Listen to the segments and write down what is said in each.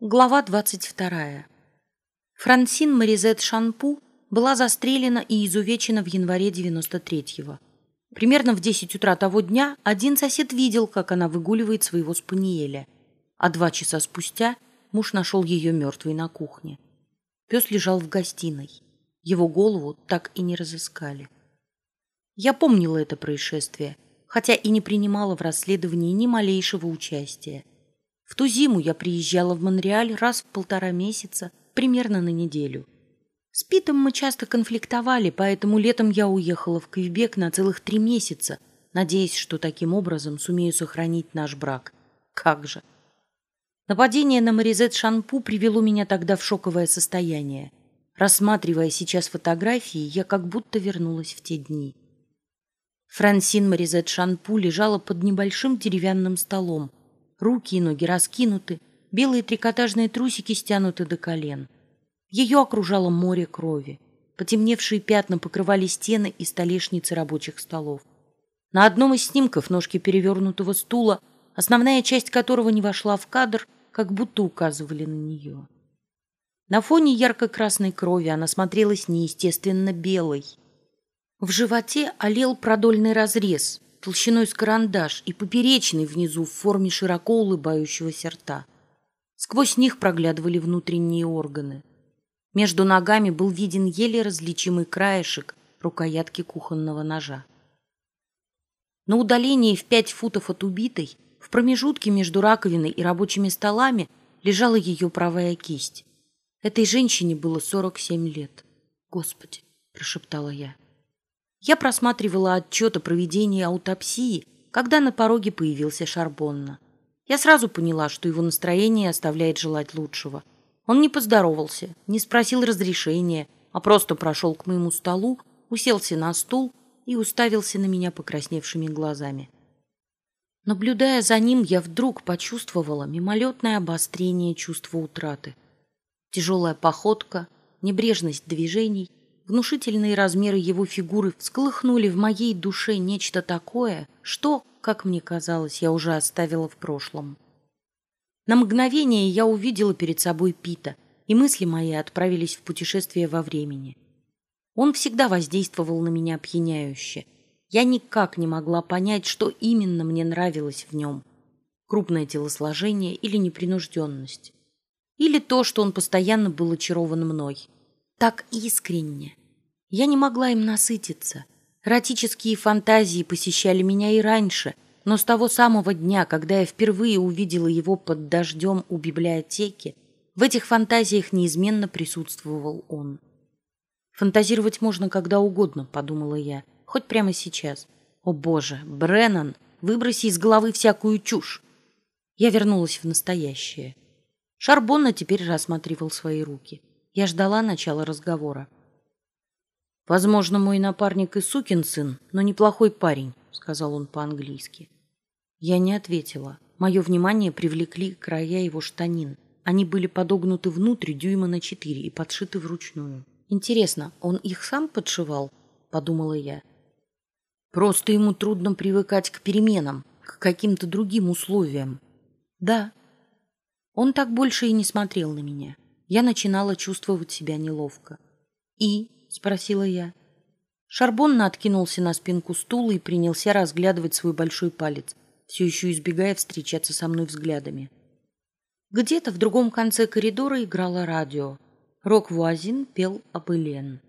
Глава 22. Франсин Маризет Шанпу была застрелена и изувечена в январе 93-го. Примерно в 10 утра того дня один сосед видел, как она выгуливает своего спаниеля, а два часа спустя муж нашел ее мертвой на кухне. Пес лежал в гостиной. Его голову так и не разыскали. Я помнила это происшествие, хотя и не принимала в расследовании ни малейшего участия – в ту зиму я приезжала в Монреаль раз в полтора месяца, примерно на неделю. С Питом мы часто конфликтовали, поэтому летом я уехала в Квебек на целых три месяца, надеясь, что таким образом сумею сохранить наш брак. Как же! Нападение на Маризет Шанпу привело меня тогда в шоковое состояние. Рассматривая сейчас фотографии, я как будто вернулась в те дни. Франсин Маризет Шанпу лежала под небольшим деревянным столом, руки и ноги раскинуты, белые трикотажные трусики стянуты до колен. Ее окружало море крови. Потемневшие пятна покрывали стены и столешницы рабочих столов. На одном из снимков ножки перевернутого стула, основная часть которого не вошла в кадр, как будто указывали на нее. На фоне ярко-красной крови она смотрелась неестественно белой. В животе олел продольный разрез, толщиной с карандаш и поперечный внизу в форме широко улыбающегося рта. Сквозь них проглядывали внутренние органы. Между ногами был виден еле различимый краешек рукоятки кухонного ножа. На удалении в пять футов от убитой, в промежутке между раковиной и рабочими столами, лежала ее правая кисть. Этой женщине было сорок семь лет. «Господи!» – прошептала я. Я просматривала отчет о проведении аутопсии, когда на пороге появился Шарбонна. Я сразу поняла, что его настроение оставляет желать лучшего. Он не поздоровался, не спросил разрешения, а просто прошел к моему столу, уселся на стул и уставился на меня покрасневшими глазами. Наблюдая за ним, я вдруг почувствовала мимолетное обострение чувства утраты. Тяжелая походка, небрежность движений, Внушительные размеры его фигуры всколыхнули в моей душе нечто такое, что, как мне казалось, я уже оставила в прошлом. На мгновение я увидела перед собой Пита, и мысли мои отправились в путешествие во времени. Он всегда воздействовал на меня опьяняюще. Я никак не могла понять, что именно мне нравилось в нем. Крупное телосложение или непринужденность. Или то, что он постоянно был очарован мной так искренне. Я не могла им насытиться. Эротические фантазии посещали меня и раньше, но с того самого дня, когда я впервые увидела его под дождем у библиотеки, в этих фантазиях неизменно присутствовал он. «Фантазировать можно когда угодно», — подумала я, — «хоть прямо сейчас». «О боже, Бреннан, выброси из головы всякую чушь!» Я вернулась в настоящее. Шарбонна теперь рассматривал свои руки. Я ждала начала разговора. «Возможно, мой напарник и сукин сын, но неплохой парень», — сказал он по-английски. Я не ответила. Мое внимание привлекли края его штанин. Они были подогнуты внутрь дюйма на четыре и подшиты вручную. «Интересно, он их сам подшивал?» — подумала я. «Просто ему трудно привыкать к переменам, к каким-то другим условиям». «Да». Он так больше и не смотрел на меня я начинала чувствовать себя неловко. «И?» — спросила я. Шарбонна откинулся на спинку стула и принялся разглядывать свой большой палец, все еще избегая встречаться со мной взглядами. Где-то в другом конце коридора играло радио. Рок-Вуазин пел об Элен.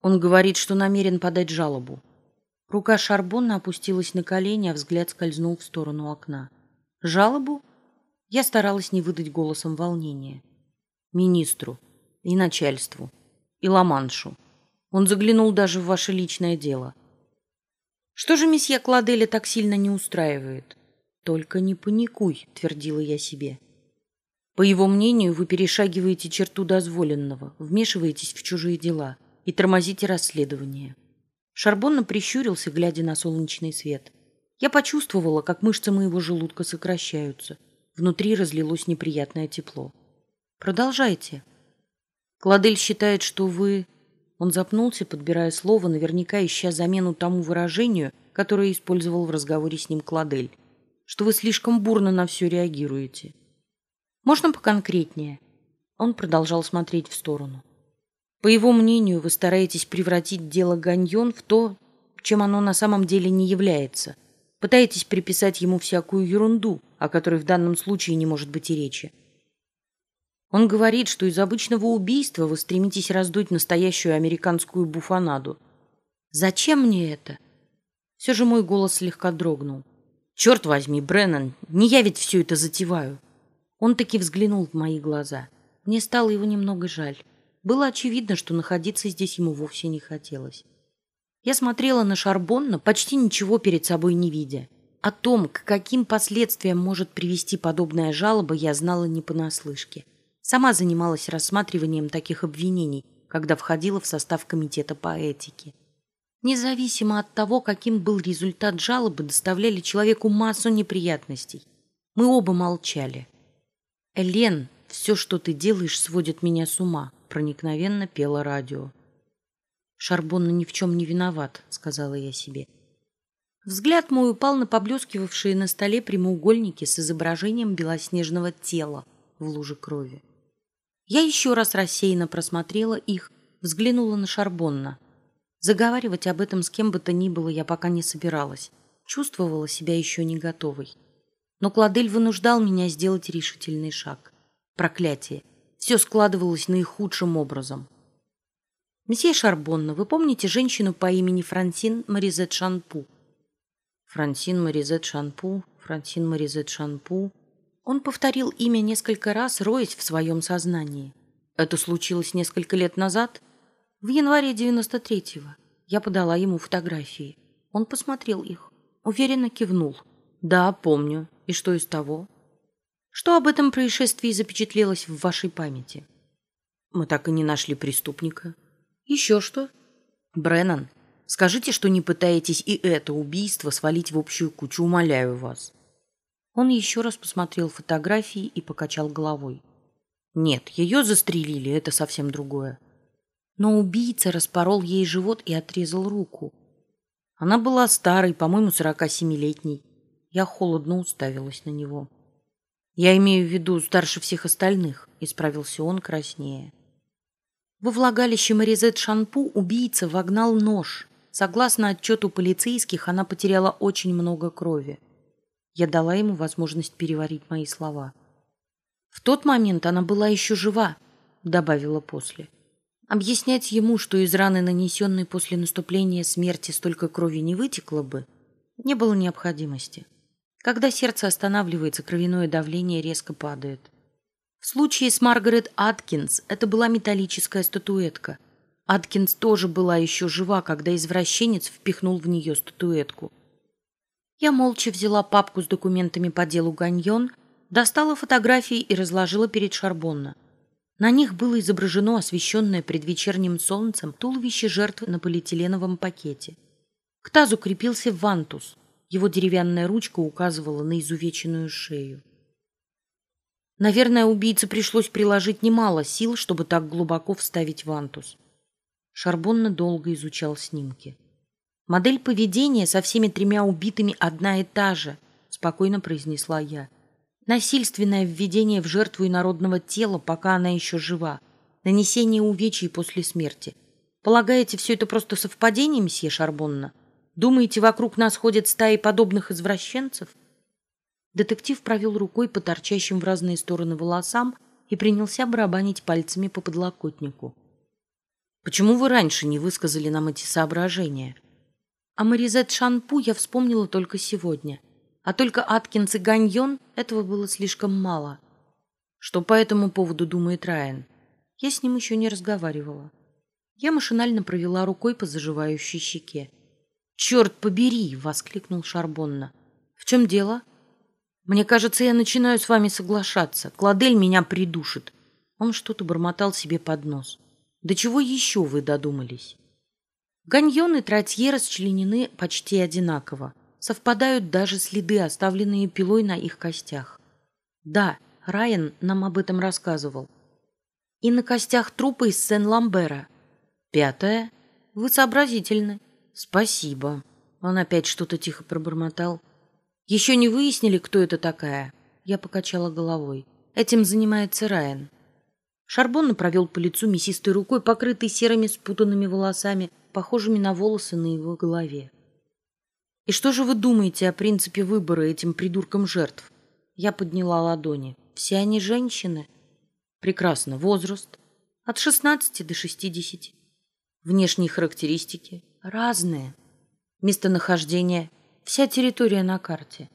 Он говорит, что намерен подать жалобу. Рука Шарбонна опустилась на колени, а взгляд скользнул в сторону окна. «Жалобу?» Я старалась не выдать голосом волнения министру и начальству, и Ламаншу. Он заглянул даже в ваше личное дело. Что же месье Кладеля так сильно не устраивает? Только не паникуй, твердила я себе. По его мнению, вы перешагиваете черту дозволенного, вмешиваетесь в чужие дела и тормозите расследование. Шарбонно прищурился, глядя на солнечный свет. Я почувствовала, как мышцы моего желудка сокращаются. Внутри разлилось неприятное тепло. Продолжайте. Кладель считает, что вы... Он запнулся, подбирая слово, наверняка ища замену тому выражению, которое использовал в разговоре с ним Кладель, что вы слишком бурно на все реагируете. Можно поконкретнее? Он продолжал смотреть в сторону. По его мнению, вы стараетесь превратить дело Ганьон в то, чем оно на самом деле не является. Пытаетесь приписать ему всякую ерунду, о которой в данном случае не может быть и речи. Он говорит, что из обычного убийства вы стремитесь раздуть настоящую американскую буфанаду. Зачем мне это? Все же мой голос слегка дрогнул. Черт возьми, Бреннан, не я ведь все это затеваю. Он таки взглянул в мои глаза. Мне стало его немного жаль. Было очевидно, что находиться здесь ему вовсе не хотелось. Я смотрела на Шарбонна, почти ничего перед собой не видя. О том, к каким последствиям может привести подобная жалоба, я знала не понаслышке. Сама занималась рассматриванием таких обвинений, когда входила в состав комитета по этике. Независимо от того, каким был результат жалобы, доставляли человеку массу неприятностей. Мы оба молчали. «Элен, все, что ты делаешь, сводит меня с ума», — проникновенно пело радио. Шарбонна ни в чем не виноват, сказала я себе. Взгляд мой упал на поблескивавшие на столе прямоугольники с изображением белоснежного тела в луже крови. Я еще раз рассеянно просмотрела их, взглянула на Шарбонна. Заговаривать об этом с кем бы то ни было я пока не собиралась. Чувствовала себя еще не готовой. Но Кладель вынуждал меня сделать решительный шаг. Проклятие. Все складывалось наихудшим образом. Месье Шарбонна, вы помните женщину по имени Франсин Маризет Шанпу? Франсин Маризет Шанпу, Франсин Маризет Шанпу. Он повторил имя несколько раз, роясь в своем сознании. Это случилось несколько лет назад? В январе 93-го. Я подала ему фотографии. Он посмотрел их. Уверенно кивнул. Да, помню. И что из того? Что об этом происшествии запечатлелось в вашей памяти? Мы так и не нашли преступника. Еще что? Бреннан, скажите, что не пытаетесь и это убийство свалить в общую кучу, умоляю вас. Он еще раз посмотрел фотографии и покачал головой. Нет, ее застрелили, это совсем другое. Но убийца распорол ей живот и отрезал руку. Она была старой, по-моему, сорока семилетней. Я холодно уставилась на него. Я имею в виду старше всех остальных, исправился он краснее. Во влагалище Маризет Шанпу убийца вогнал нож. Согласно отчету полицейских, она потеряла очень много крови. Я дала ему возможность переварить мои слова. В тот момент она была еще жива, добавила после. Объяснять ему, что из раны, нанесенной после наступления смерти, столько крови не вытекло бы, не было необходимости. Когда сердце останавливается, кровяное давление резко падает. В случае с Маргарет Аткинс это была металлическая статуэтка. Аткинс тоже была еще жива, когда извращенец впихнул в нее статуэтку. Я молча взяла папку с документами по делу Ганьон, достала фотографии и разложила перед Шарбонна. На них было изображено освещенное предвечерним солнцем туловище жертвы на полиэтиленовом пакете. К тазу крепился вантус. Его деревянная ручка указывала на изувеченную шею. Наверное, убийце пришлось приложить немало сил, чтобы так глубоко вставить вантус. Шарбонна долго изучал снимки. Модель поведения со всеми тремя убитыми одна и та же, спокойно произнесла я. Насильственное введение в жертву инородного тела, пока она еще жива. Нанесение увечий после смерти. Полагаете, все это просто совпадение, месье Шарбонна? Думаете, вокруг нас ходят стаи подобных извращенцев? Детектив провел рукой по торчащим в разные стороны волосам и принялся барабанить пальцами по подлокотнику. «Почему вы раньше не высказали нам эти соображения?» А Маризет Шанпу я вспомнила только сегодня. А только Аткинс и Ганьон этого было слишком мало. Что по этому поводу думает Райан? Я с ним еще не разговаривала. Я машинально провела рукой по заживающей щеке. «Черт побери!» — воскликнул Шарбонна. «В чем дело?» Мне кажется, я начинаю с вами соглашаться. Кладель меня придушит. Он что-то бормотал себе под нос. До чего еще вы додумались? Ганьон и тротье расчленены почти одинаково. Совпадают даже следы, оставленные пилой на их костях. Да, Райан нам об этом рассказывал. И на костях трупа из Сен-Ламбера. Пятое. Вы сообразительны. Спасибо. Он опять что-то тихо пробормотал. Еще не выяснили, кто это такая? Я покачала головой. Этим занимается Райан. Шарбонна провел по лицу мясистой рукой, покрытой серыми спутанными волосами, похожими на волосы на его голове. «И что же вы думаете о принципе выбора этим придуркам жертв?» Я подняла ладони. «Все они женщины?» «Прекрасно. Возраст? От 16 до 60. Внешние характеристики? Разные. Местонахождение? Вся территория на карте.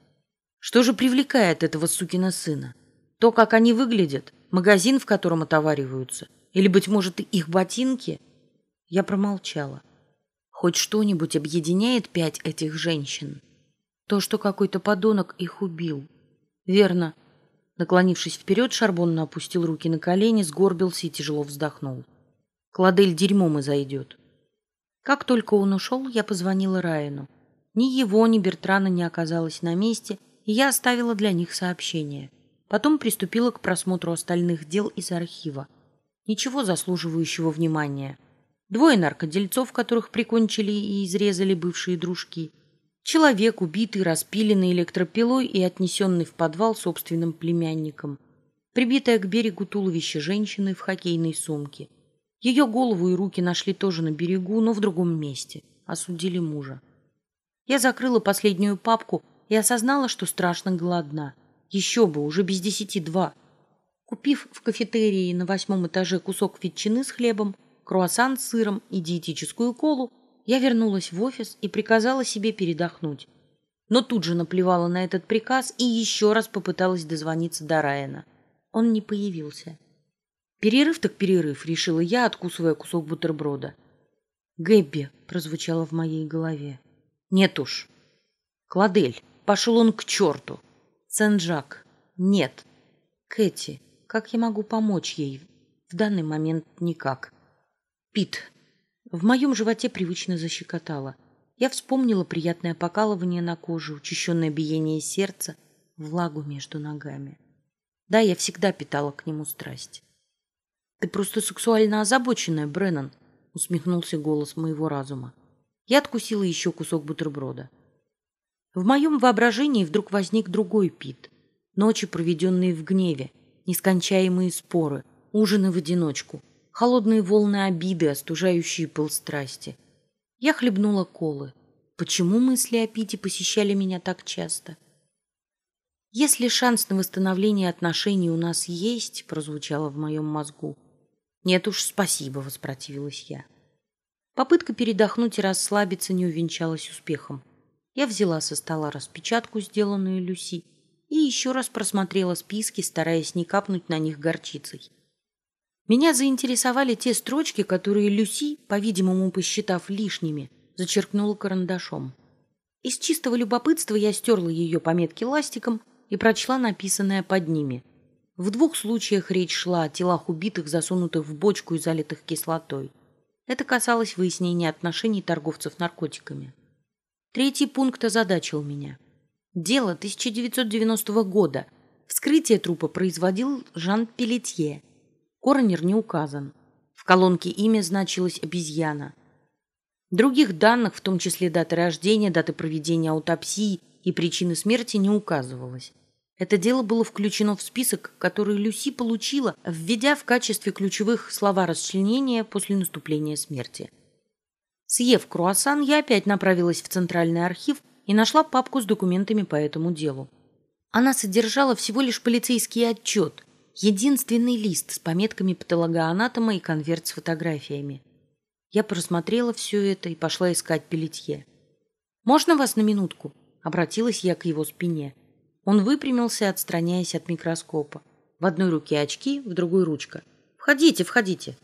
Что же привлекает этого сукина сына? То, как они выглядят? Магазин, в котором отовариваются? Или, быть может, их ботинки?» Я промолчала. Хоть что-нибудь объединяет пять этих женщин. То, что какой-то подонок их убил. Верно. Наклонившись вперед, Шарбонна опустил руки на колени, сгорбился и тяжело вздохнул. Кладель дерьмом и зайдет. Как только он ушел, я позвонила Райану. Ни его, ни Бертрана не оказалось на месте, и я оставила для них сообщение. Потом приступила к просмотру остальных дел из архива. Ничего заслуживающего внимания. Двое наркодельцов, которых прикончили и изрезали бывшие дружки. Человек, убитый, распиленный электропилой и отнесенный в подвал собственным племянником. Прибитая к берегу туловище женщины в хоккейной сумке. Ее голову и руки нашли тоже на берегу, но в другом месте. Осудили мужа. Я закрыла последнюю папку и осознала, что страшно голодна. Еще бы, уже без десяти два. Купив в кафетерии на восьмом этаже кусок ветчины с хлебом, круассан с сыром и диетическую колу, я вернулась в офис и приказала себе передохнуть. Но тут же наплевала на этот приказ и еще раз попыталась дозвониться до Райана. Он не появился. Перерыв так перерыв, решила я, откусывая кусок бутерброда. Гэбби прозвучало в моей голове. Нет уж. Кладель, пошел он к черту. Сен-Жак. Нет. Кэти, как я могу помочь ей? В данный момент никак. Пит. В моем животе привычно защекотало. Я вспомнила приятное покалывание на коже, учащенное биение сердца, влагу между ногами. Да, я всегда питала к нему страсть. Ты просто сексуально озабоченная, Бреннан, усмехнулся голос моего разума. Я откусила еще кусок бутерброда. В моем воображении вдруг возник другой Пит. Ночи, проведенные в гневе, нескончаемые споры, ужины в одиночку, холодные волны обиды, остужающие пыл страсти. Я хлебнула колы. Почему мысли о Пите посещали меня так часто? Если шанс на восстановление отношений у нас есть, прозвучало в моем мозгу. Нет уж, спасибо, воспротивилась я. Попытка передохнуть и расслабиться не увенчалась успехом. Я взяла со стола распечатку, сделанную Люси, и еще раз просмотрела списки, стараясь не капнуть на них горчицей. Меня заинтересовали те строчки, которые Люси, по-видимому, посчитав лишними, зачеркнула карандашом. Из чистого любопытства я стерла ее пометки ластиком и прочла написанное под ними. В двух случаях речь шла о телах убитых, засунутых в бочку и залитых кислотой. Это касалось выяснения отношений торговцев наркотиками. Третий пункт озадачил меня. Дело 1990 года. Вскрытие трупа производил Жан Пелетье. Коронер не указан. В колонке имя значилась обезьяна. Других данных, в том числе даты рождения, даты проведения аутопсии и причины смерти, не указывалось. Это дело было включено в список, который Люси получила, введя в качестве ключевых слова расчленения после наступления смерти. Съев круассан, я опять направилась в Центральный архив и нашла папку с документами по этому делу. Она содержала всего лишь полицейский отчет, единственный лист с пометками патологоанатома и конверт с фотографиями. Я просмотрела все это и пошла искать Пелетье. «Можно вас на минутку?» — обратилась я к его спине. Он выпрямился, отстраняясь от микроскопа. В одной руке очки, в другой ручка. «Входите, входите!»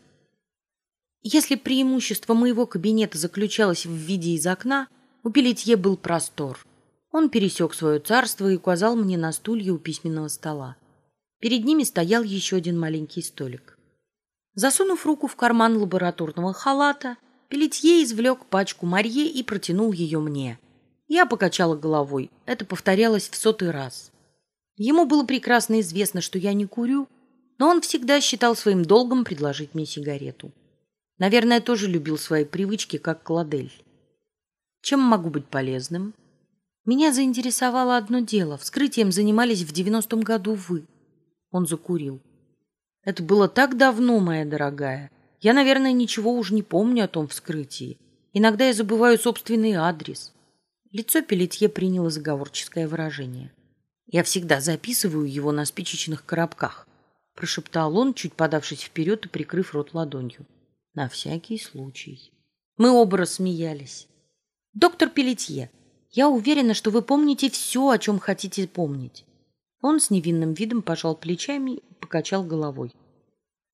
Если преимущество моего кабинета заключалось в виде из окна, у Пелетье был простор. Он пересек свое царство и указал мне на стулья у письменного стола. Перед ними стоял еще один маленький столик. Засунув руку в карман лабораторного халата, Пелетье извлек пачку Марье и протянул ее мне. Я покачала головой. Это повторялось в сотый раз. Ему было прекрасно известно, что я не курю, но он всегда считал своим долгом предложить мне сигарету. Наверное, тоже любил свои привычки, как Кладель. Чем могу быть полезным? Меня заинтересовало одно дело. Вскрытием занимались в девяностом году вы. Он закурил. Это было так давно, моя дорогая. Я, наверное, ничего уж не помню о том вскрытии. Иногда я забываю собственный адрес. Лицо Пелетье приняло заговорческое выражение. Я всегда записываю его на спичечных коробках, прошептал он, чуть подавшись вперед и прикрыв рот ладонью. На всякий случай. Мы оба рассмеялись. Доктор Пелетье, я уверена, что вы помните все, о чем хотите помнить. Он с невинным видом пожал плечами и покачал головой.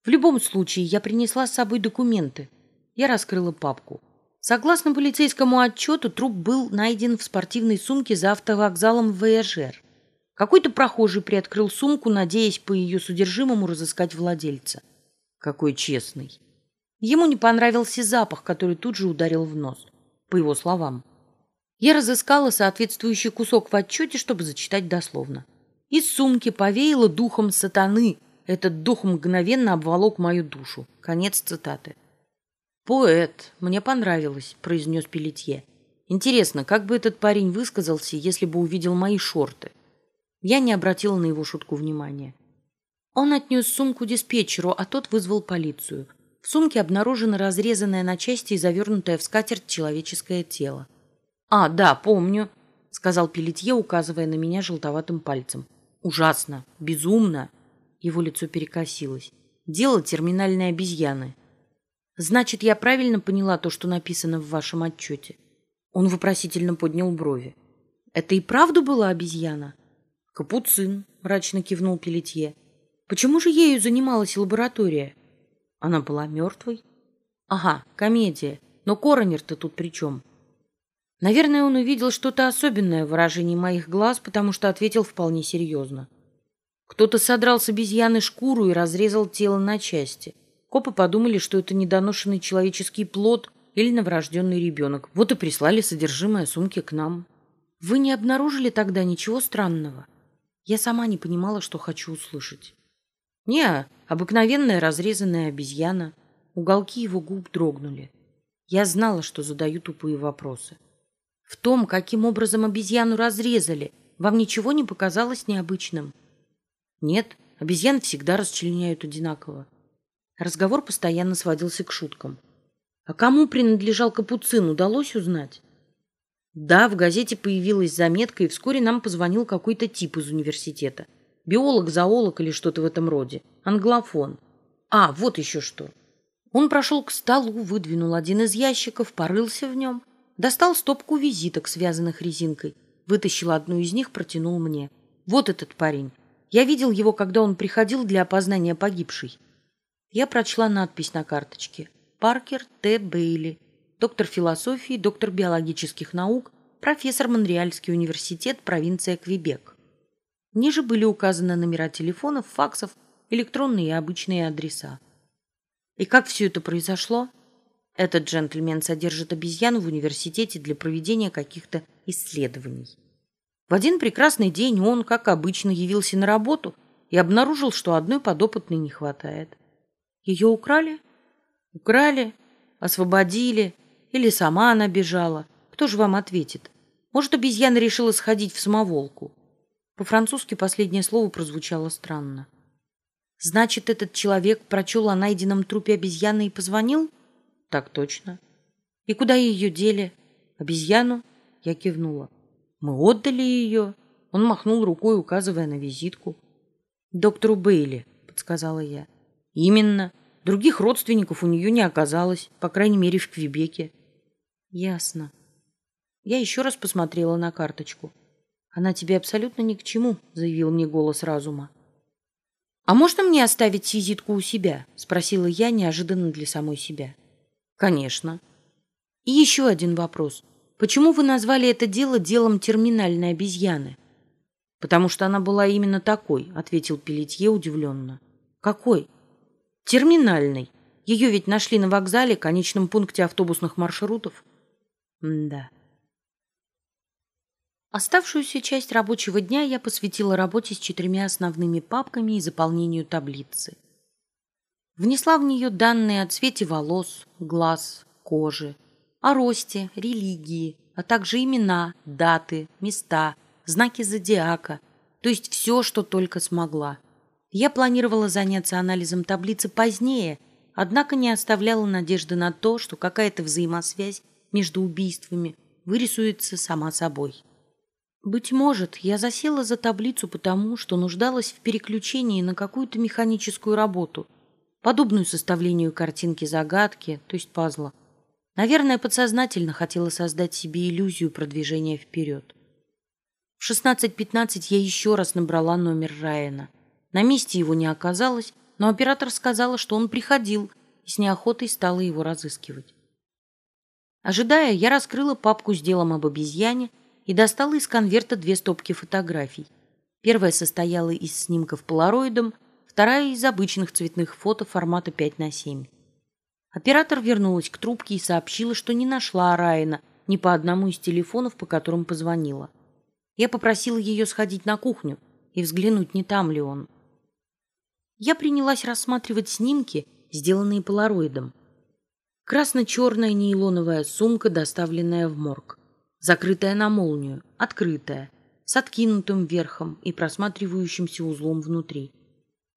В любом случае, я принесла с собой документы. Я раскрыла папку. Согласно полицейскому отчету, труп был найден в спортивной сумке за автовокзалом в Вояжер. Какой-то прохожий приоткрыл сумку, надеясь по ее содержимому разыскать владельца. Какой честный. Ему не понравился запах, который тут же ударил в нос, по его словам. Я разыскала соответствующий кусок в отчете, чтобы зачитать дословно. Из сумки повеяло духом сатаны. Этот дух мгновенно обволок мою душу. Конец цитаты. «Поэт, мне понравилось», — произнес Пелетье. «Интересно, как бы этот парень высказался, если бы увидел мои шорты?» Я не обратила на его шутку внимания. Он отнес сумку диспетчеру, а тот вызвал полицию. В сумке обнаружено разрезанное на части и завернутое в скатерть человеческое тело. «А, да, помню», — сказал Пелетье, указывая на меня желтоватым пальцем. «Ужасно, безумно». Его лицо перекосилось. «Дело терминальной обезьяны. Значит, я правильно поняла то, что написано в вашем отчете?» Он вопросительно поднял брови. «Это и правду была обезьяна?» «Капуцин», — мрачно кивнул Пелетье. «Почему же ею занималась лаборатория?» «Она была мертвой?» «Ага, комедия. Но коронер-то тут при чем?» Наверное, он увидел что-то особенное в выражении моих глаз, потому что ответил вполне серьезно. Кто-то содрал с обезьяны шкуру и разрезал тело на части. Копы подумали, что это недоношенный человеческий плод или новорожденный ребенок. Вот и прислали содержимое сумки к нам. Вы не обнаружили тогда ничего странного? Я сама не понимала, что хочу услышать. Не, обыкновенная разрезанная обезьяна. Уголки его губ дрогнули. Я знала, что задаю тупые вопросы. В том, каким образом обезьяну разрезали, вам ничего не показалось необычным? Нет, обезьян всегда расчленяют одинаково. Разговор постоянно сводился к шуткам. А кому принадлежал капуцин, удалось узнать? Да, в газете появилась заметка, и вскоре нам позвонил какой-то тип из университета. Биолог, зоолог или что-то в этом роде. Англофон. А, вот еще что. Он прошел к столу, выдвинул один из ящиков, порылся в нем, достал стопку визиток, связанных резинкой, вытащил одну из них, протянул мне. Вот этот парень. Я видел его, когда он приходил для опознания погибшей. Я прочла надпись на карточке. Паркер Т. Бейли, доктор философии, доктор биологических наук, профессор Монреальский университет, провинция Квебек. Ниже были указаны номера телефонов, факсов, электронные и обычные адреса. И как все это произошло? Этот джентльмен содержит обезьяну в университете для проведения каких-то исследований. В один прекрасный день он, как обычно, явился на работу и обнаружил, что одной подопытной не хватает. Ее украли? Украли, освободили, или сама она бежала. Кто же вам ответит? Может, обезьяна решила сходить в самоволку? По-французски последнее слово прозвучало странно. Значит, этот человек прочел о найденном трупе обезьяны и позвонил? Так точно. И куда ее дели? Обезьяну? Я кивнула. Мы отдали ее. Он махнул рукой, указывая на визитку. Доктору Бейли, подсказала я. Именно. Других родственников у нее не оказалось, по крайней мере, в Квебеке. Ясно. Я еще раз посмотрела на карточку. Она тебе абсолютно ни к чему, заявил мне голос разума. А можно мне оставить визитку у себя? спросила я неожиданно для самой себя. Конечно. И еще один вопрос. Почему вы назвали это дело делом терминальной обезьяны? Потому что она была именно такой, ответил Пелетье удивленно. Какой? терминальной. Ее ведь нашли на вокзале, конечном пункте автобусных маршрутов. М да. Оставшуюся часть рабочего дня я посвятила работе с четырьмя основными папками и заполнению таблицы. Внесла в нее данные о цвете волос, глаз, кожи, о росте, религии, а также имена, даты, места, знаки зодиака, то есть все, что только смогла. Я планировала заняться анализом таблицы позднее, однако не оставляла надежды на то, что какая-то взаимосвязь между убийствами вырисуется сама собой. Быть может, я засела за таблицу потому, что нуждалась в переключении на какую-то механическую работу, подобную составлению картинки загадки, то есть пазла. Наверное, подсознательно хотела создать себе иллюзию продвижения вперед. В 16.15 я еще раз набрала номер Райана. На месте его не оказалось, но оператор сказала, что он приходил, и с неохотой стала его разыскивать. Ожидая, я раскрыла папку с делом об обезьяне и достала из конверта две стопки фотографий. Первая состояла из снимков полароидом, вторая из обычных цветных фото формата 5 на 7. Оператор вернулась к трубке и сообщила, что не нашла Райана ни по одному из телефонов, по которым позвонила. Я попросила ее сходить на кухню и взглянуть, не там ли он. Я принялась рассматривать снимки, сделанные полароидом. Красно-черная нейлоновая сумка, доставленная в морг. Закрытая на молнию, открытая, с откинутым верхом и просматривающимся узлом внутри.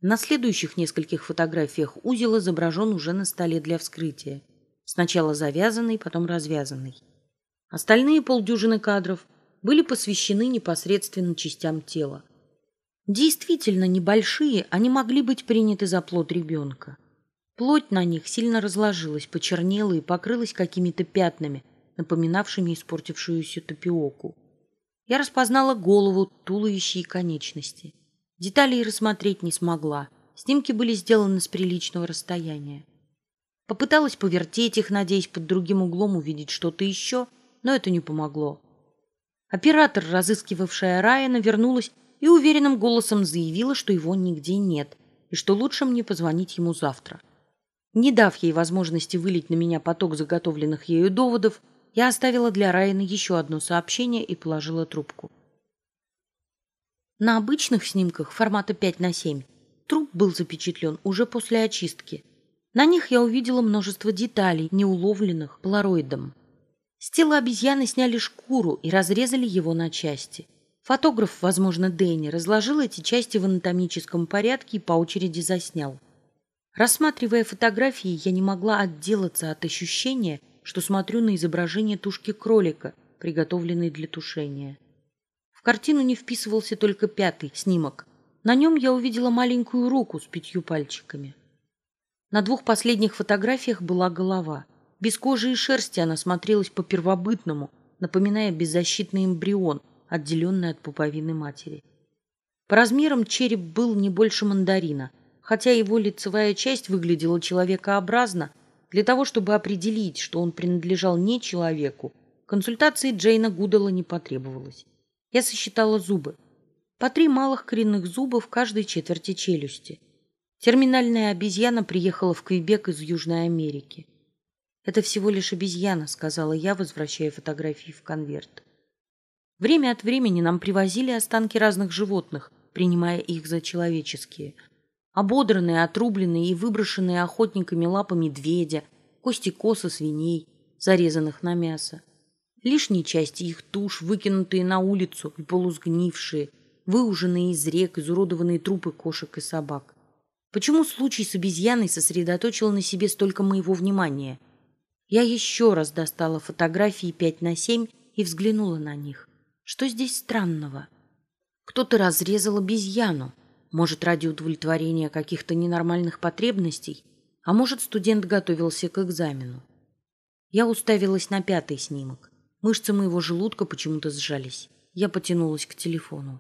На следующих нескольких фотографиях узел изображен уже на столе для вскрытия. Сначала завязанный, потом развязанный. Остальные полдюжины кадров были посвящены непосредственно частям тела. Действительно небольшие, они могли быть приняты за плод ребенка. Плоть на них сильно разложилась, почернела и покрылась какими-то пятнами, напоминавшими испортившуюся топиоку. Я распознала голову, туловище и конечности. Деталей рассмотреть не смогла. Снимки были сделаны с приличного расстояния. Попыталась повертеть их, надеясь под другим углом увидеть что-то еще, но это не помогло. Оператор, разыскивавшая Райана, вернулась и уверенным голосом заявила, что его нигде нет и что лучше мне позвонить ему завтра. Не дав ей возможности вылить на меня поток заготовленных ею доводов, я оставила для Райана еще одно сообщение и положила трубку. На обычных снимках формата 5 на 7 труп был запечатлен уже после очистки. На них я увидела множество деталей, не уловленных полароидом. С тела обезьяны сняли шкуру и разрезали его на части. Фотограф, возможно, Дэнни, разложил эти части в анатомическом порядке и по очереди заснял. Рассматривая фотографии, я не могла отделаться от ощущения, что смотрю на изображение тушки кролика, приготовленной для тушения. Картину не вписывался только пятый снимок. На нем я увидела маленькую руку с пятью пальчиками. На двух последних фотографиях была голова. Без кожи и шерсти она смотрелась по-первобытному, напоминая беззащитный эмбрион, отделенный от пуповины матери. По размерам череп был не больше мандарина – хотя его лицевая часть выглядела человекообразно, для того, чтобы определить, что он принадлежал не человеку, консультации Джейна Гудала не потребовалось. Я сосчитала зубы. По три малых коренных зуба в каждой четверти челюсти. Терминальная обезьяна приехала в Квебек из Южной Америки. «Это всего лишь обезьяна», — сказала я, возвращая фотографии в конверт. Время от времени нам привозили останки разных животных, принимая их за человеческие — ободранные, отрубленные и выброшенные охотниками лапы медведя, кости коса свиней, зарезанных на мясо. Лишние части их туш, выкинутые на улицу и полусгнившие, выуженные из рек, изуродованные трупы кошек и собак. Почему случай с обезьяной сосредоточил на себе столько моего внимания? Я еще раз достала фотографии 5 на 7 и взглянула на них. Что здесь странного? Кто-то разрезал обезьяну, может, ради удовлетворения каких-то ненормальных потребностей, а может, студент готовился к экзамену. Я уставилась на пятый снимок. Мышцы моего желудка почему-то сжались. Я потянулась к телефону.